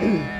Yeah.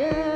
Yeah.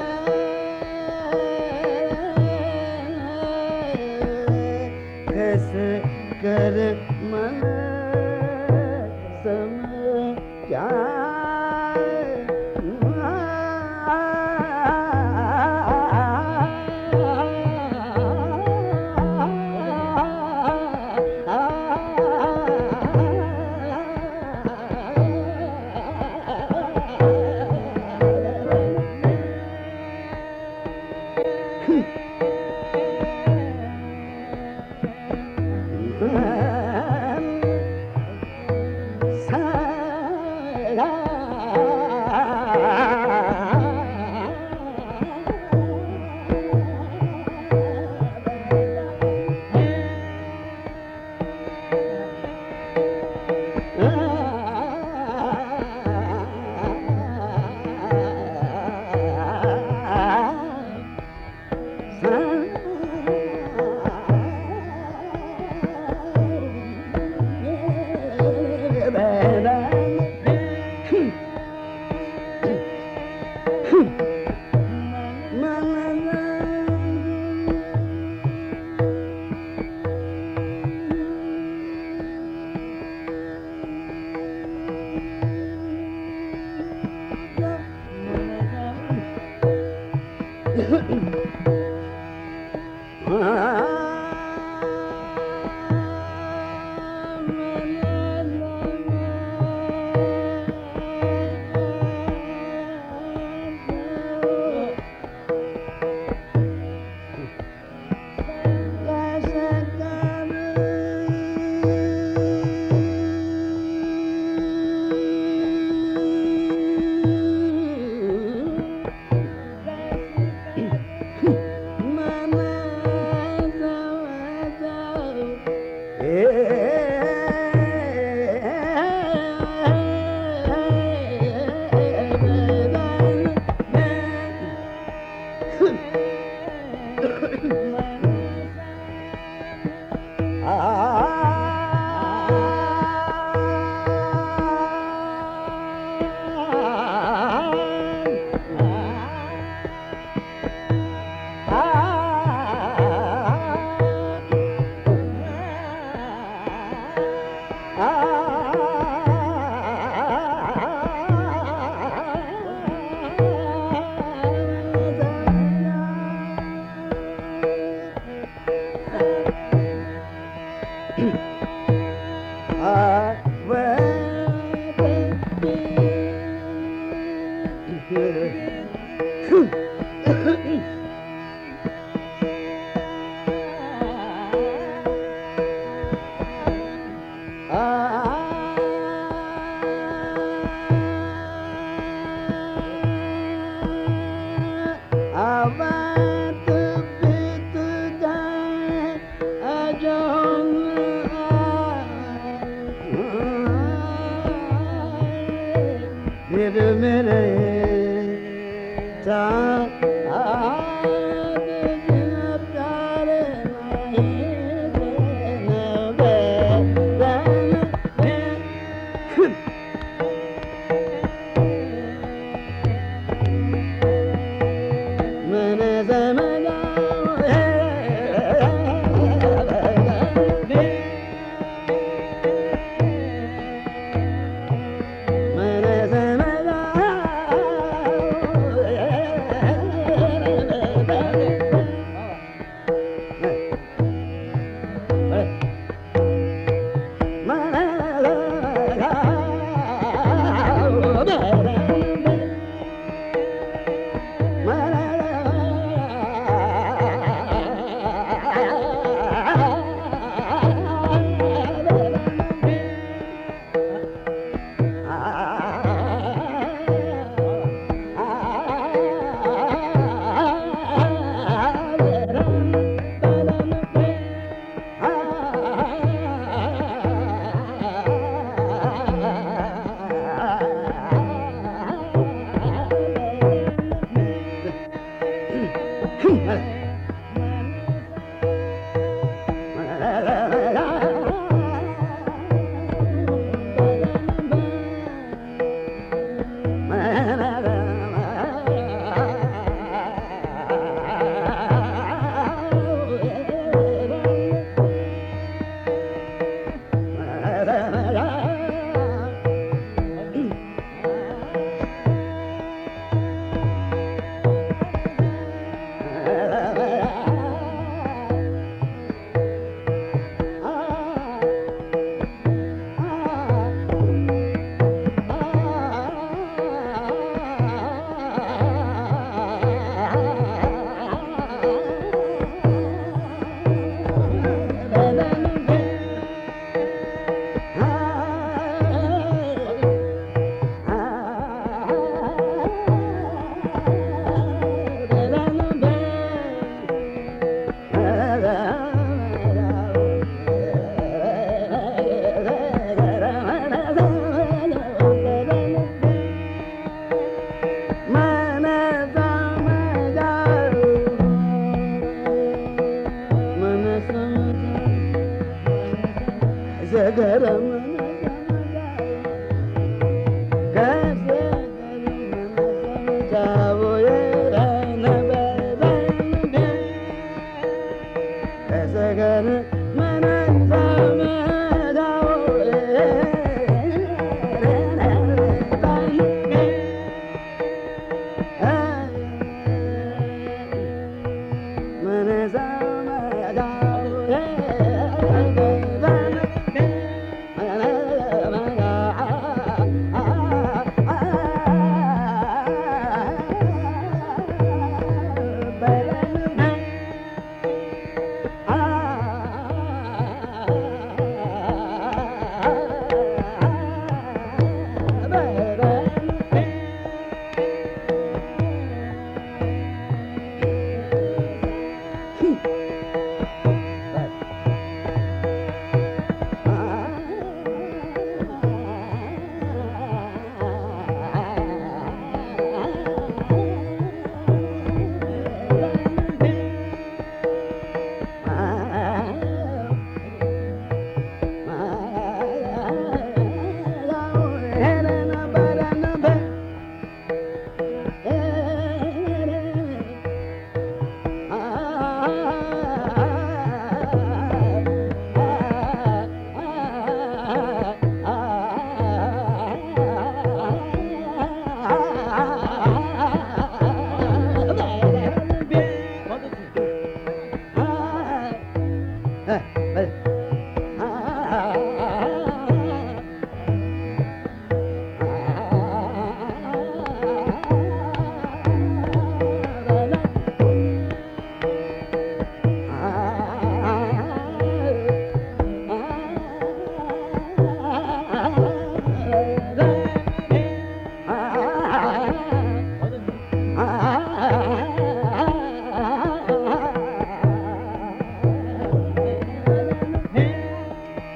mere ta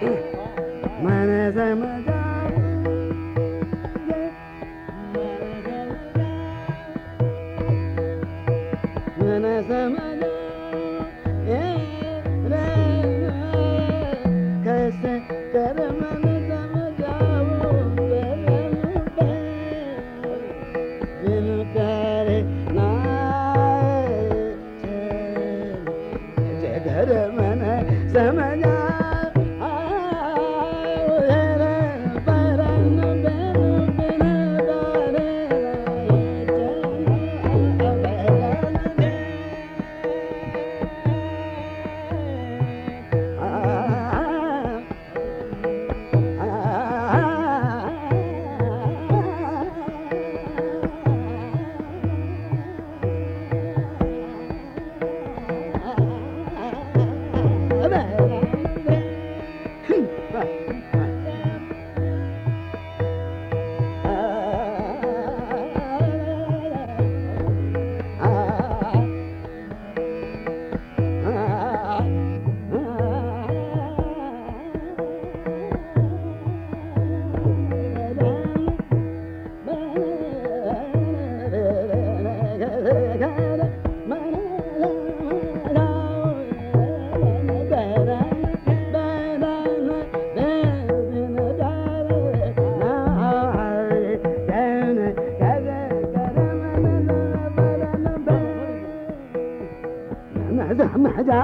嗯。奶奶怎么这 मज़ा